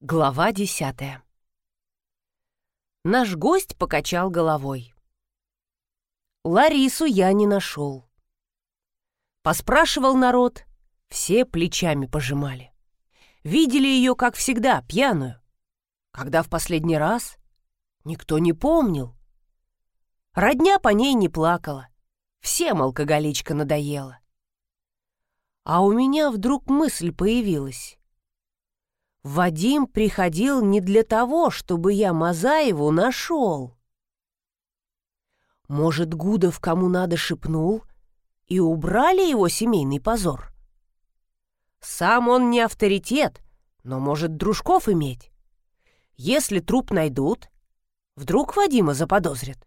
Глава десятая Наш гость покачал головой. Ларису я не нашел. Поспрашивал народ, все плечами пожимали. Видели ее, как всегда, пьяную. Когда в последний раз? Никто не помнил. Родня по ней не плакала. Всем алкоголичка надоела. А у меня вдруг мысль появилась. Вадим приходил не для того, чтобы я Мазаеву нашел. Может, Гудов кому надо шепнул, и убрали его семейный позор? Сам он не авторитет, но может дружков иметь. Если труп найдут, вдруг Вадима заподозрят.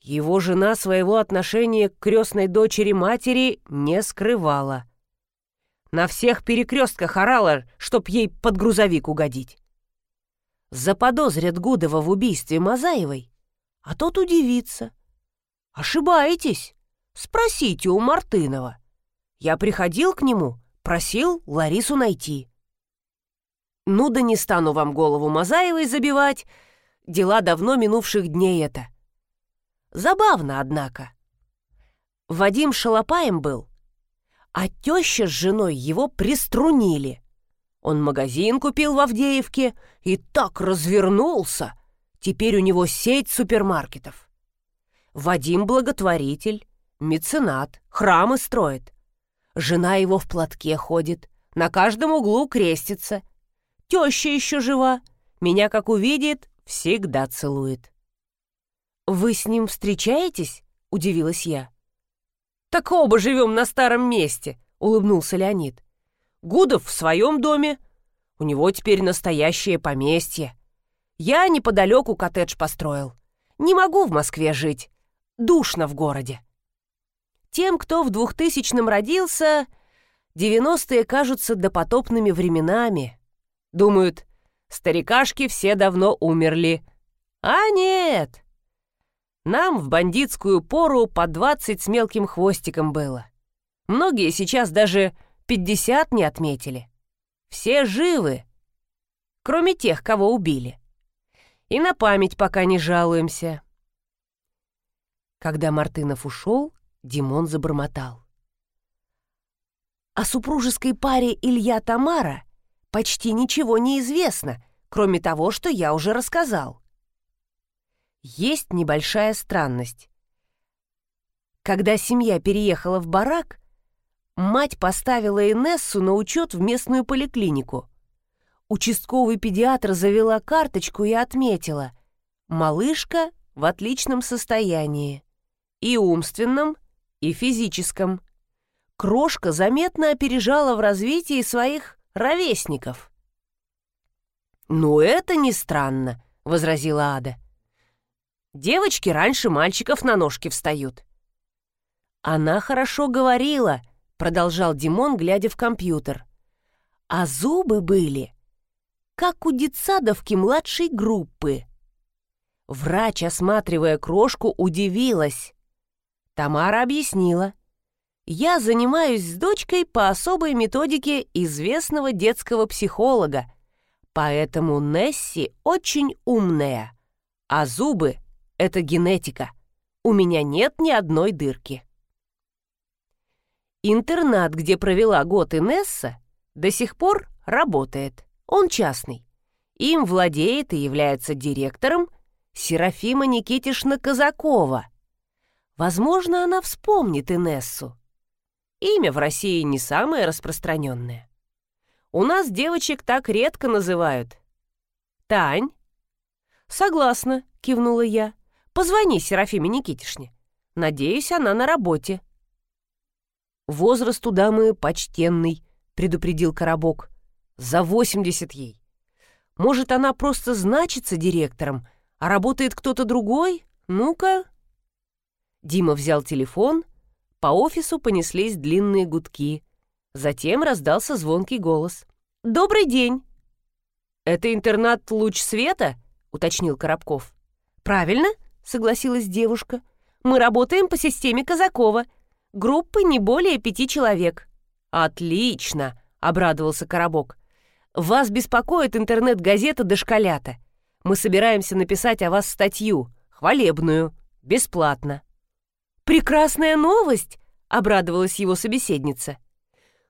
Его жена своего отношения к крестной дочери матери не скрывала. На всех перекрестках орала, чтоб ей под грузовик угодить. Заподозрят Гудова в убийстве Мазаевой, а тот удивится. «Ошибаетесь? Спросите у Мартынова. Я приходил к нему, просил Ларису найти». «Ну да не стану вам голову Мазаевой забивать. Дела давно минувших дней это. Забавно, однако. Вадим шалопаем был, а теща с женой его приструнили. Он магазин купил в Авдеевке и так развернулся. Теперь у него сеть супермаркетов. Вадим благотворитель, меценат, храмы строит. Жена его в платке ходит, на каждом углу крестится. Теща еще жива, меня как увидит, всегда целует. «Вы с ним встречаетесь?» — удивилась я. «Так оба живем на старом месте», — улыбнулся Леонид. «Гудов в своем доме. У него теперь настоящее поместье. Я неподалеку коттедж построил. Не могу в Москве жить. Душно в городе». Тем, кто в двухтысячном родился, девяностые кажутся допотопными временами. Думают, старикашки все давно умерли. А нет, нам в бандитскую пору по двадцать с мелким хвостиком было. Многие сейчас даже пятьдесят не отметили. Все живы, кроме тех, кого убили. И на память пока не жалуемся. Когда Мартынов ушел, Димон забормотал. О супружеской паре Илья-Тамара почти ничего не известно, кроме того, что я уже рассказал. Есть небольшая странность. Когда семья переехала в барак, мать поставила Инессу на учет в местную поликлинику. Участковый педиатр завела карточку и отметила «Малышка в отличном состоянии. И умственном, и физическом. Крошка заметно опережала в развитии своих ровесников». «Ну, это не странно», — возразила Ада. Девочки раньше мальчиков на ножки встают. Она хорошо говорила, продолжал Димон, глядя в компьютер. А зубы были, как у детсадовки младшей группы. Врач, осматривая крошку, удивилась. Тамара объяснила. «Я занимаюсь с дочкой по особой методике известного детского психолога, поэтому Несси очень умная, а зубы это генетика. У меня нет ни одной дырки. Интернат, где провела год Инесса, до сих пор работает. Он частный. Им владеет и является директором Серафима Никитишна Казакова. Возможно, она вспомнит Инессу. Имя в России не самое распространенное. У нас девочек так редко называют. Тань? Согласна, кивнула я. Позвони Серафиме Никитишне. Надеюсь, она на работе». «Возраст у дамы почтенный», — предупредил Коробок. «За восемьдесят ей. Может, она просто значится директором, а работает кто-то другой? Ну-ка». Дима взял телефон, по офису понеслись длинные гудки. Затем раздался звонкий голос. «Добрый день!» «Это интернат «Луч света»?» — уточнил Коробков. «Правильно?» — согласилась девушка. «Мы работаем по системе Казакова. Группы не более пяти человек». «Отлично!» — обрадовался Коробок. Вас беспокоит интернет-газета «Дошколята». Мы собираемся написать о вас статью, хвалебную, бесплатно». «Прекрасная новость!» — обрадовалась его собеседница.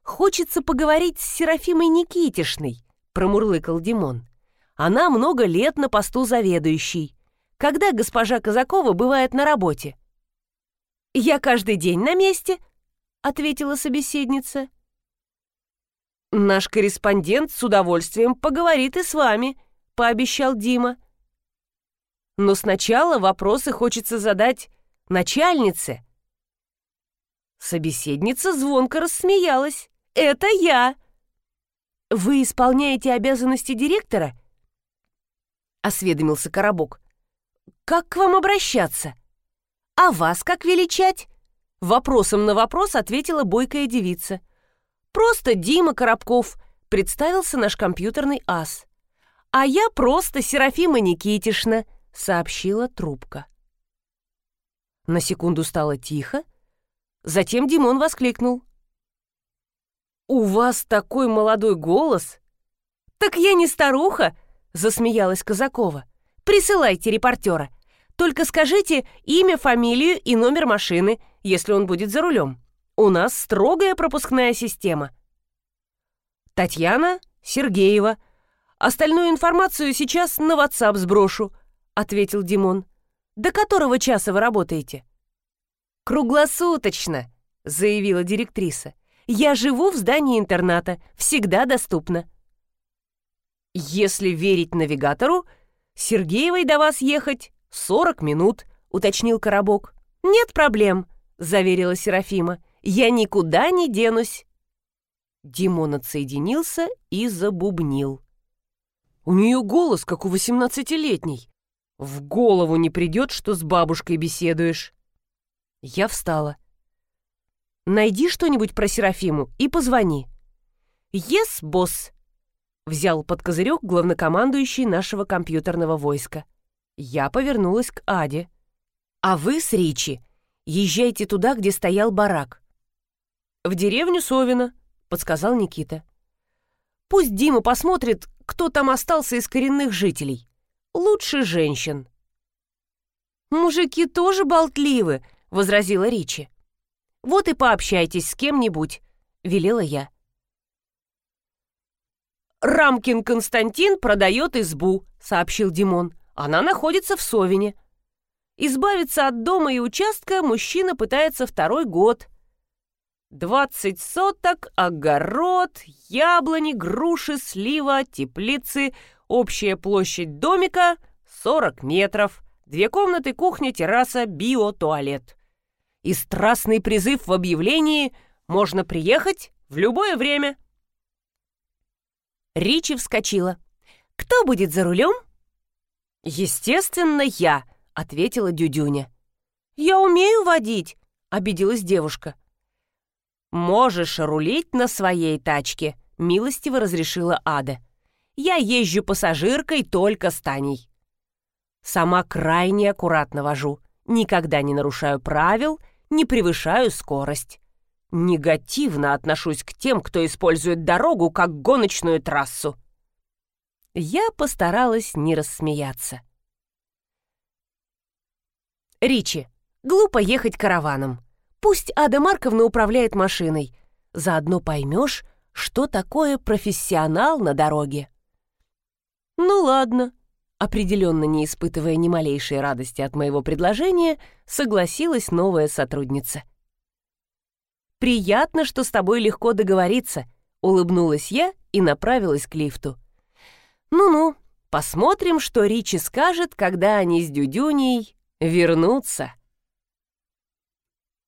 «Хочется поговорить с Серафимой Никитишной», — промурлыкал Димон. «Она много лет на посту заведующей. Когда госпожа Казакова бывает на работе?» «Я каждый день на месте», — ответила собеседница. «Наш корреспондент с удовольствием поговорит и с вами», — пообещал Дима. «Но сначала вопросы хочется задать начальнице». Собеседница звонко рассмеялась. «Это я!» «Вы исполняете обязанности директора?» Осведомился Коробок. «Как к вам обращаться?» «А вас как величать?» Вопросом на вопрос ответила бойкая девица. «Просто Дима Коробков», — представился наш компьютерный ас. «А я просто Серафима Никитишна», — сообщила трубка. На секунду стало тихо, затем Димон воскликнул. «У вас такой молодой голос!» «Так я не старуха!» — засмеялась Казакова. «Присылайте репортера. Только скажите имя, фамилию и номер машины, если он будет за рулем. У нас строгая пропускная система». «Татьяна Сергеева. Остальную информацию сейчас на WhatsApp сброшу», — ответил Димон. «До которого часа вы работаете?» «Круглосуточно», — заявила директриса. Я живу в здании интерната, всегда доступна. Если верить навигатору, Сергеевой до вас ехать 40 минут, уточнил Коробок. Нет проблем, заверила Серафима. Я никуда не денусь. Димон отсоединился и забубнил. У нее голос, как у восемнадцатилетней. В голову не придет, что с бабушкой беседуешь. Я встала. Найди что-нибудь про Серафиму и позвони». «Ес, босс!» — взял под козырек главнокомандующий нашего компьютерного войска. Я повернулась к Аде. «А вы с Ричи езжайте туда, где стоял барак». «В деревню Совина», — подсказал Никита. «Пусть Дима посмотрит, кто там остался из коренных жителей. Лучше женщин». «Мужики тоже болтливы», — возразила Ричи. Вот и пообщайтесь с кем-нибудь», — велела я. «Рамкин Константин продает избу», — сообщил Димон. «Она находится в Совине. Избавиться от дома и участка мужчина пытается второй год. Двадцать соток, огород, яблони, груши, слива, теплицы, общая площадь домика — сорок метров, две комнаты, кухня, терраса, био-туалет и страстный призыв в объявлении «Можно приехать в любое время». Ричи вскочила. «Кто будет за рулем?» «Естественно, я», — ответила Дюдюня. «Я умею водить», — обиделась девушка. «Можешь рулить на своей тачке», — милостиво разрешила Ада. «Я езжу пассажиркой только с Таней». Сама крайне аккуратно вожу, никогда не нарушаю правил — не превышаю скорость. Негативно отношусь к тем, кто использует дорогу как гоночную трассу. Я постаралась не рассмеяться. Ричи, глупо ехать караваном. Пусть Ада Марковна управляет машиной. Заодно поймешь, что такое профессионал на дороге. Ну ладно, определенно не испытывая ни малейшей радости от моего предложения, согласилась новая сотрудница. «Приятно, что с тобой легко договориться», — улыбнулась я и направилась к лифту. «Ну-ну, посмотрим, что Ричи скажет, когда они с Дюдюней вернутся».